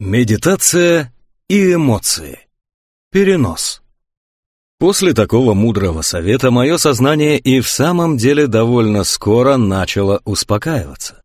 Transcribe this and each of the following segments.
Медитация и эмоции. Перенос. После такого мудрого совета мое сознание и в самом деле довольно скоро начало успокаиваться.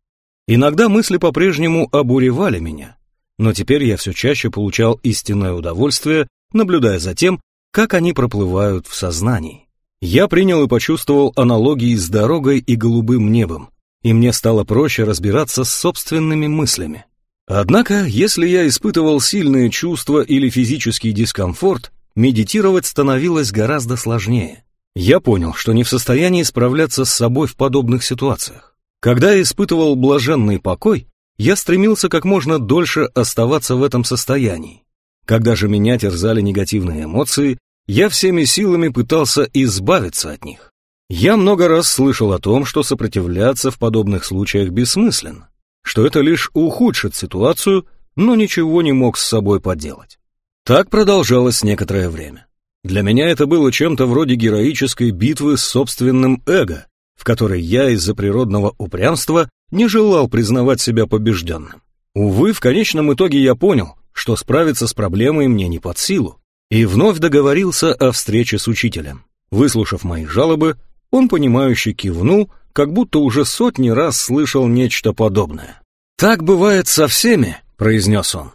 Иногда мысли по-прежнему обуревали меня, но теперь я все чаще получал истинное удовольствие, наблюдая за тем, как они проплывают в сознании. Я принял и почувствовал аналогии с дорогой и голубым небом, и мне стало проще разбираться с собственными мыслями. Однако, если я испытывал сильные чувства или физический дискомфорт, медитировать становилось гораздо сложнее. Я понял, что не в состоянии справляться с собой в подобных ситуациях. Когда я испытывал блаженный покой, я стремился как можно дольше оставаться в этом состоянии. Когда же меня терзали негативные эмоции, я всеми силами пытался избавиться от них. Я много раз слышал о том, что сопротивляться в подобных случаях бессмысленно что это лишь ухудшит ситуацию, но ничего не мог с собой поделать. Так продолжалось некоторое время. Для меня это было чем-то вроде героической битвы с собственным эго, в которой я из-за природного упрямства не желал признавать себя побежденным. Увы, в конечном итоге я понял, что справиться с проблемой мне не под силу, и вновь договорился о встрече с учителем. Выслушав мои жалобы, он понимающе кивнул, как будто уже сотни раз слышал нечто подобное. «Так бывает со всеми», — произнес он.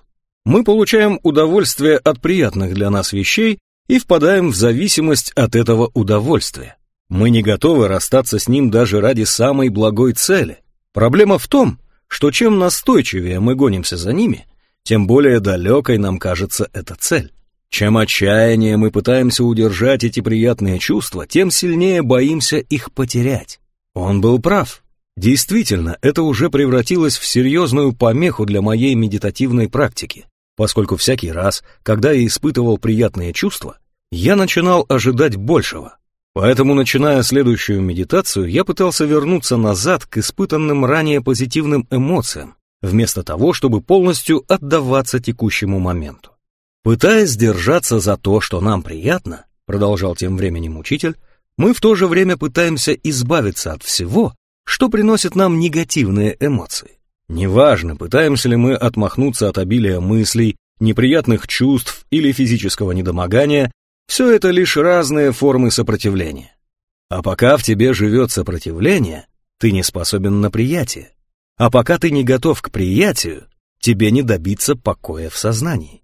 «Мы получаем удовольствие от приятных для нас вещей и впадаем в зависимость от этого удовольствия. Мы не готовы расстаться с ним даже ради самой благой цели. Проблема в том, что чем настойчивее мы гонимся за ними, тем более далекой нам кажется эта цель. Чем отчаяннее мы пытаемся удержать эти приятные чувства, тем сильнее боимся их потерять. Он был прав. Действительно, это уже превратилось в серьезную помеху для моей медитативной практики, поскольку всякий раз, когда я испытывал приятные чувства, я начинал ожидать большего. Поэтому, начиная следующую медитацию, я пытался вернуться назад к испытанным ранее позитивным эмоциям, вместо того, чтобы полностью отдаваться текущему моменту. Пытаясь держаться за то, что нам приятно, продолжал тем временем учитель, мы в то же время пытаемся избавиться от всего, что приносит нам негативные эмоции. Неважно, пытаемся ли мы отмахнуться от обилия мыслей, неприятных чувств или физического недомогания, все это лишь разные формы сопротивления. А пока в тебе живет сопротивление, ты не способен на приятие. А пока ты не готов к приятию, тебе не добиться покоя в сознании.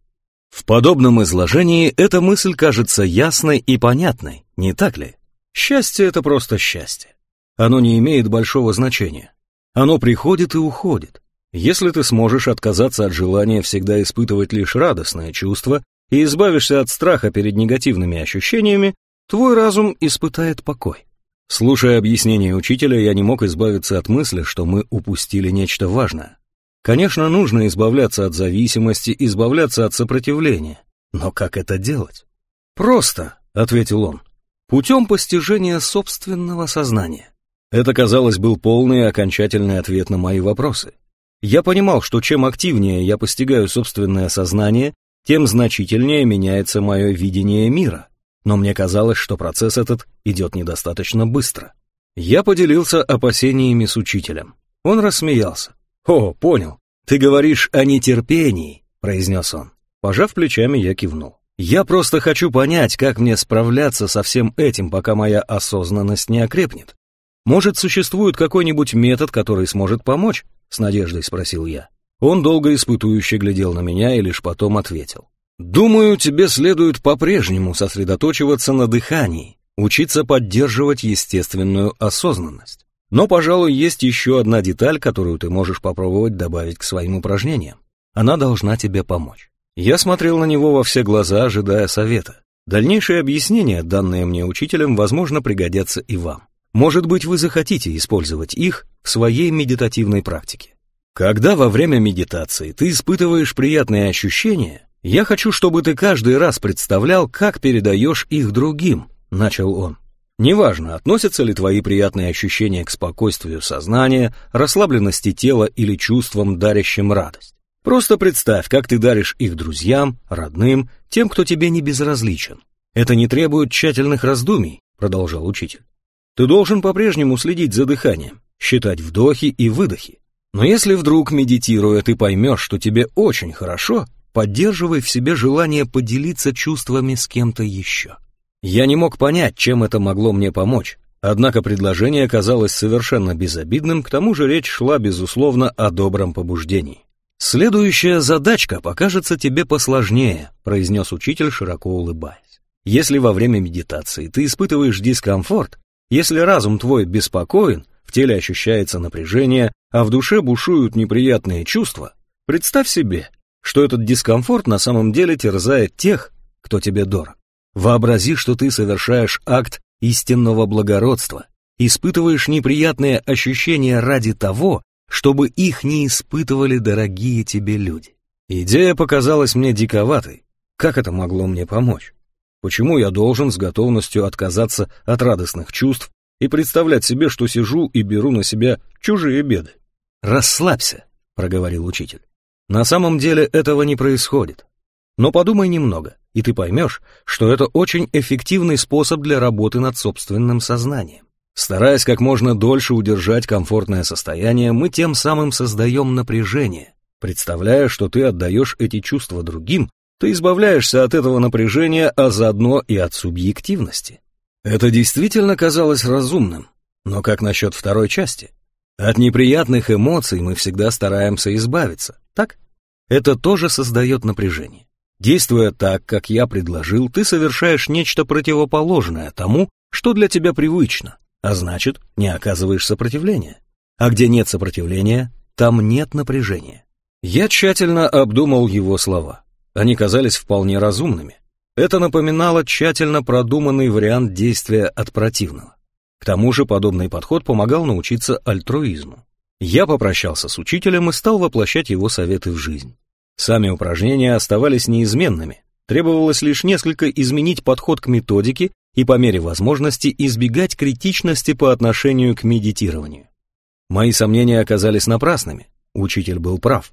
В подобном изложении эта мысль кажется ясной и понятной, не так ли? Счастье — это просто счастье. Оно не имеет большого значения. Оно приходит и уходит. Если ты сможешь отказаться от желания всегда испытывать лишь радостное чувство и избавишься от страха перед негативными ощущениями, твой разум испытает покой. Слушая объяснение учителя, я не мог избавиться от мысли, что мы упустили нечто важное. Конечно, нужно избавляться от зависимости, избавляться от сопротивления. Но как это делать? Просто, — ответил он, путем постижения собственного сознания. Это, казалось, был полный и окончательный ответ на мои вопросы. Я понимал, что чем активнее я постигаю собственное сознание, тем значительнее меняется мое видение мира. Но мне казалось, что процесс этот идет недостаточно быстро. Я поделился опасениями с учителем. Он рассмеялся. «О, понял. Ты говоришь о нетерпении», — произнес он. Пожав плечами, я кивнул. Я просто хочу понять, как мне справляться со всем этим, пока моя осознанность не окрепнет. Может, существует какой-нибудь метод, который сможет помочь? С надеждой спросил я. Он долго испытующе глядел на меня и лишь потом ответил. Думаю, тебе следует по-прежнему сосредоточиваться на дыхании, учиться поддерживать естественную осознанность. Но, пожалуй, есть еще одна деталь, которую ты можешь попробовать добавить к своим упражнениям. Она должна тебе помочь. Я смотрел на него во все глаза, ожидая совета. Дальнейшие объяснения, данные мне учителем, возможно, пригодятся и вам. Может быть, вы захотите использовать их в своей медитативной практике. Когда во время медитации ты испытываешь приятные ощущения, я хочу, чтобы ты каждый раз представлял, как передаешь их другим, начал он. Неважно, относятся ли твои приятные ощущения к спокойствию сознания, расслабленности тела или чувствам, дарящим радость. Просто представь, как ты даришь их друзьям, родным, тем, кто тебе не безразличен. Это не требует тщательных раздумий, продолжал учитель. Ты должен по-прежнему следить за дыханием, считать вдохи и выдохи. Но если вдруг, медитируя, ты поймешь, что тебе очень хорошо, поддерживай в себе желание поделиться чувствами с кем-то еще. Я не мог понять, чем это могло мне помочь, однако предложение казалось совершенно безобидным, к тому же речь шла, безусловно, о добром побуждении. «Следующая задачка покажется тебе посложнее», произнес учитель, широко улыбаясь. «Если во время медитации ты испытываешь дискомфорт, если разум твой беспокоен, в теле ощущается напряжение, а в душе бушуют неприятные чувства, представь себе, что этот дискомфорт на самом деле терзает тех, кто тебе дорог. Вообрази, что ты совершаешь акт истинного благородства, испытываешь неприятные ощущения ради того, чтобы их не испытывали дорогие тебе люди. Идея показалась мне диковатой. Как это могло мне помочь? Почему я должен с готовностью отказаться от радостных чувств и представлять себе, что сижу и беру на себя чужие беды? «Расслабься», — проговорил учитель. «На самом деле этого не происходит. Но подумай немного, и ты поймешь, что это очень эффективный способ для работы над собственным сознанием. Стараясь как можно дольше удержать комфортное состояние, мы тем самым создаем напряжение. Представляя, что ты отдаешь эти чувства другим, ты избавляешься от этого напряжения, а заодно и от субъективности. Это действительно казалось разумным. Но как насчет второй части? От неприятных эмоций мы всегда стараемся избавиться, так? Это тоже создает напряжение. Действуя так, как я предложил, ты совершаешь нечто противоположное тому, что для тебя привычно, а значит, не оказываешь сопротивления. А где нет сопротивления, там нет напряжения. Я тщательно обдумал его слова. Они казались вполне разумными. Это напоминало тщательно продуманный вариант действия от противного. К тому же подобный подход помогал научиться альтруизму. Я попрощался с учителем и стал воплощать его советы в жизнь. Сами упражнения оставались неизменными, требовалось лишь несколько изменить подход к методике и по мере возможности избегать критичности по отношению к медитированию. Мои сомнения оказались напрасными, учитель был прав.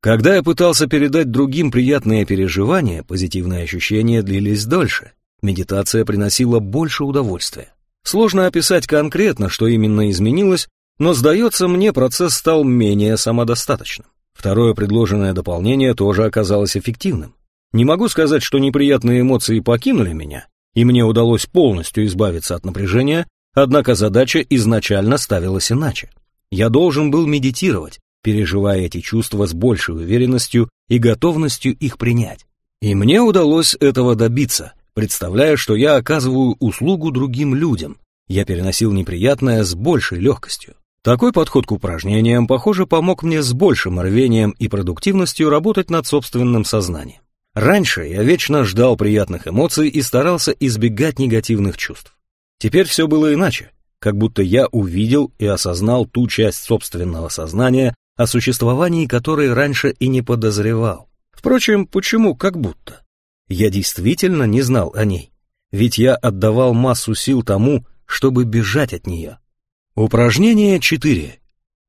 Когда я пытался передать другим приятные переживания, позитивные ощущения длились дольше, медитация приносила больше удовольствия. Сложно описать конкретно, что именно изменилось, но, сдается мне, процесс стал менее самодостаточным. Второе предложенное дополнение тоже оказалось эффективным. Не могу сказать, что неприятные эмоции покинули меня, и мне удалось полностью избавиться от напряжения, однако задача изначально ставилась иначе. Я должен был медитировать, переживая эти чувства с большей уверенностью и готовностью их принять. И мне удалось этого добиться, представляя, что я оказываю услугу другим людям. Я переносил неприятное с большей легкостью. Такой подход к упражнениям, похоже, помог мне с большим рвением и продуктивностью работать над собственным сознанием. Раньше я вечно ждал приятных эмоций и старался избегать негативных чувств. Теперь все было иначе, как будто я увидел и осознал ту часть собственного сознания, о существовании которой раньше и не подозревал. Впрочем, почему как будто? Я действительно не знал о ней, ведь я отдавал массу сил тому, чтобы бежать от нее. Упражнение 4.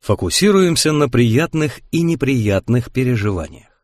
Фокусируемся на приятных и неприятных переживаниях.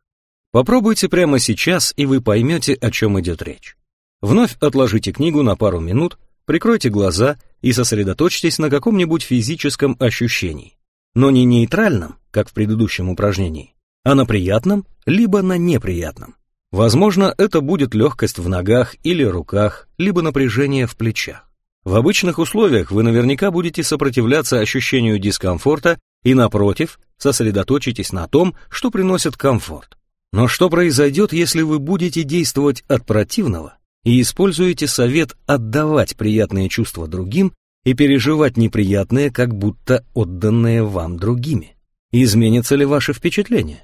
Попробуйте прямо сейчас, и вы поймете, о чем идет речь. Вновь отложите книгу на пару минут, прикройте глаза и сосредоточьтесь на каком-нибудь физическом ощущении. Но не нейтральном, как в предыдущем упражнении, а на приятном, либо на неприятном. Возможно, это будет легкость в ногах или руках, либо напряжение в плечах. В обычных условиях вы наверняка будете сопротивляться ощущению дискомфорта и, напротив, сосредоточитесь на том, что приносит комфорт. Но что произойдет, если вы будете действовать от противного и используете совет отдавать приятные чувства другим и переживать неприятные, как будто отданные вам другими? Изменится ли ваше впечатление?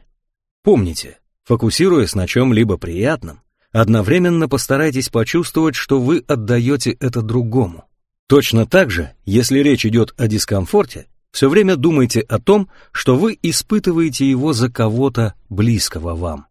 Помните, фокусируясь на чем-либо приятном, одновременно постарайтесь почувствовать, что вы отдаете это другому. Точно так же, если речь идет о дискомфорте, все время думайте о том, что вы испытываете его за кого-то близкого вам.